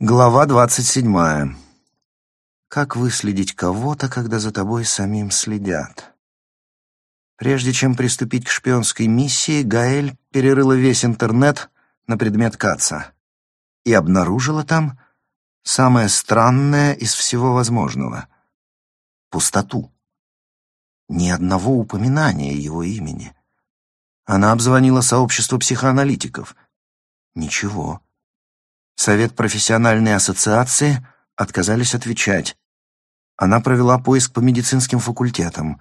Глава двадцать седьмая. Как выследить кого-то, когда за тобой самим следят? Прежде чем приступить к шпионской миссии, Гаэль перерыла весь интернет на предмет Каца и обнаружила там самое странное из всего возможного — пустоту. Ни одного упоминания его имени. Она обзвонила сообщество психоаналитиков. Ничего. Совет профессиональной ассоциации отказались отвечать. Она провела поиск по медицинским факультетам.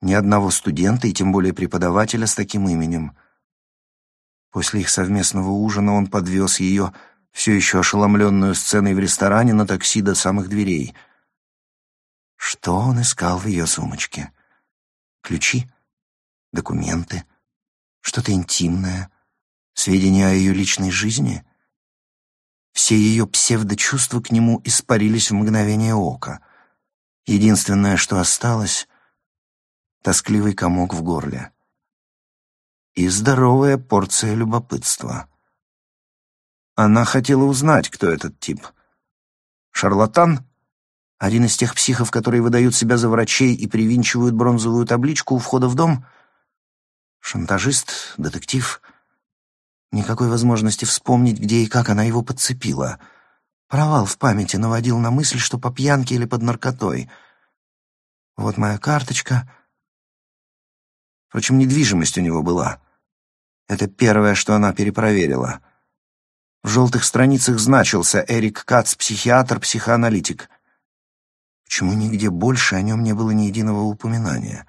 Ни одного студента и тем более преподавателя с таким именем. После их совместного ужина он подвез ее, все еще ошеломленную сценой в ресторане, на такси до самых дверей. Что он искал в ее сумочке? Ключи? Документы? Что-то интимное? Сведения о ее личной жизни — все ее псевдочувства к нему испарились в мгновение ока. Единственное, что осталось — тоскливый комок в горле. И здоровая порция любопытства. Она хотела узнать, кто этот тип. Шарлатан? Один из тех психов, которые выдают себя за врачей и привинчивают бронзовую табличку у входа в дом? Шантажист? Детектив? Никакой возможности вспомнить, где и как она его подцепила. Провал в памяти наводил на мысль, что по пьянке или под наркотой. Вот моя карточка. Впрочем, недвижимость у него была. Это первое, что она перепроверила. В желтых страницах значился Эрик Кац, психиатр, психоаналитик. Почему нигде больше о нем не было ни единого упоминания?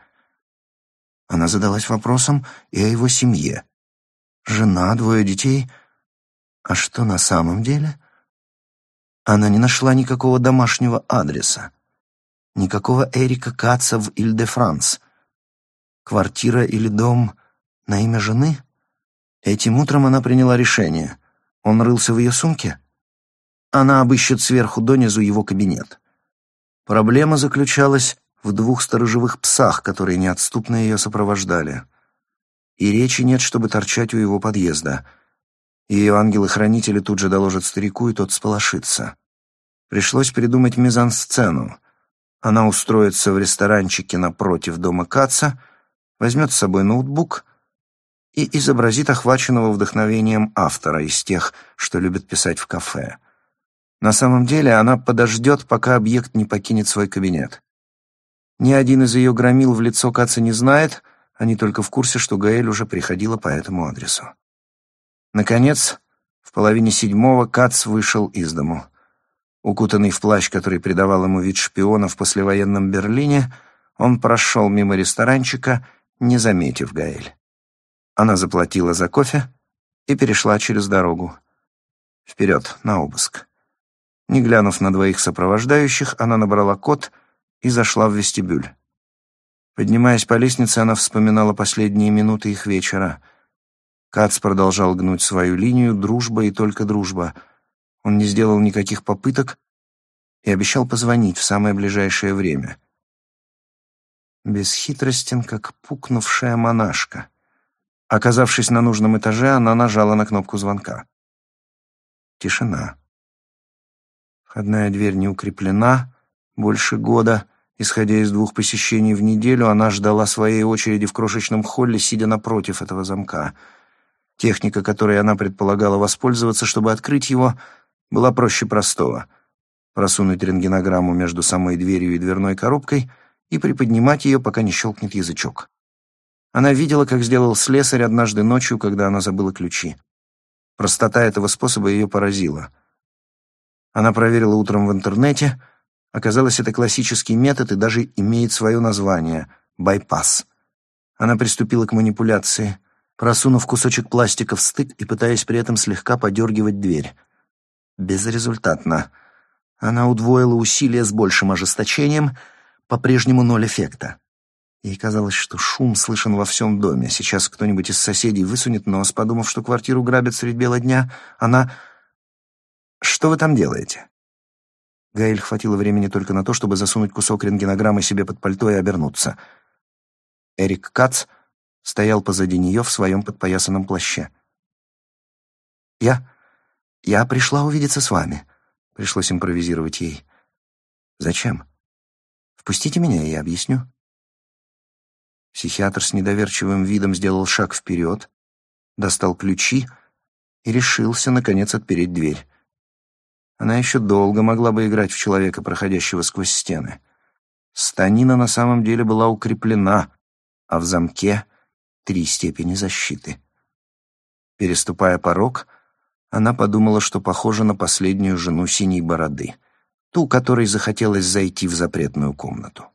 Она задалась вопросом и о его семье жена, двое детей. А что на самом деле? Она не нашла никакого домашнего адреса, никакого Эрика Каца в Иль-де-Франс. Квартира или дом на имя жены? Этим утром она приняла решение. Он рылся в ее сумке? Она обыщет сверху донизу его кабинет. Проблема заключалась в двух сторожевых псах, которые неотступно ее сопровождали и речи нет, чтобы торчать у его подъезда. Ее ангелы-хранители тут же доложат старику, и тот сполошится. Пришлось придумать мизансцену. Она устроится в ресторанчике напротив дома Каца, возьмет с собой ноутбук и изобразит охваченного вдохновением автора из тех, что любят писать в кафе. На самом деле она подождет, пока объект не покинет свой кабинет. Ни один из ее громил в лицо Каца не знает, они только в курсе, что Гаэль уже приходила по этому адресу. Наконец, в половине седьмого Кац вышел из дому. Укутанный в плащ, который придавал ему вид шпиона в послевоенном Берлине, он прошел мимо ресторанчика, не заметив Гаэль. Она заплатила за кофе и перешла через дорогу. Вперед, на обыск. Не глянув на двоих сопровождающих, она набрала код и зашла в вестибюль. Поднимаясь по лестнице, она вспоминала последние минуты их вечера. Кац продолжал гнуть свою линию, дружба и только дружба. Он не сделал никаких попыток и обещал позвонить в самое ближайшее время. Бесхитростен, как пукнувшая монашка. Оказавшись на нужном этаже, она нажала на кнопку звонка. Тишина. Входная дверь не укреплена больше года — Исходя из двух посещений в неделю, она ждала своей очереди в крошечном холле, сидя напротив этого замка. Техника, которой она предполагала воспользоваться, чтобы открыть его, была проще простого. Просунуть рентгенограмму между самой дверью и дверной коробкой и приподнимать ее, пока не щелкнет язычок. Она видела, как сделал слесарь однажды ночью, когда она забыла ключи. Простота этого способа ее поразила. Она проверила утром в интернете — Оказалось, это классический метод и даже имеет свое название — байпас. Она приступила к манипуляции, просунув кусочек пластика в стык и пытаясь при этом слегка подергивать дверь. Безрезультатно. Она удвоила усилия с большим ожесточением, по-прежнему ноль эффекта. Ей казалось, что шум слышен во всем доме. Сейчас кто-нибудь из соседей высунет нос, подумав, что квартиру грабят средь бела дня. Она... «Что вы там делаете?» Гаэль хватило времени только на то, чтобы засунуть кусок рентгенограммы себе под пальто и обернуться. Эрик Кац стоял позади нее в своем подпоясанном плаще. «Я... я пришла увидеться с вами», Пришлось импровизировать ей. «Зачем? Впустите меня, я объясню». Психиатр с недоверчивым видом сделал шаг вперед, достал ключи и решился, наконец, отпереть дверь. Она еще долго могла бы играть в человека, проходящего сквозь стены. Станина на самом деле была укреплена, а в замке три степени защиты. Переступая порог, она подумала, что похожа на последнюю жену синей бороды, ту, которой захотелось зайти в запретную комнату.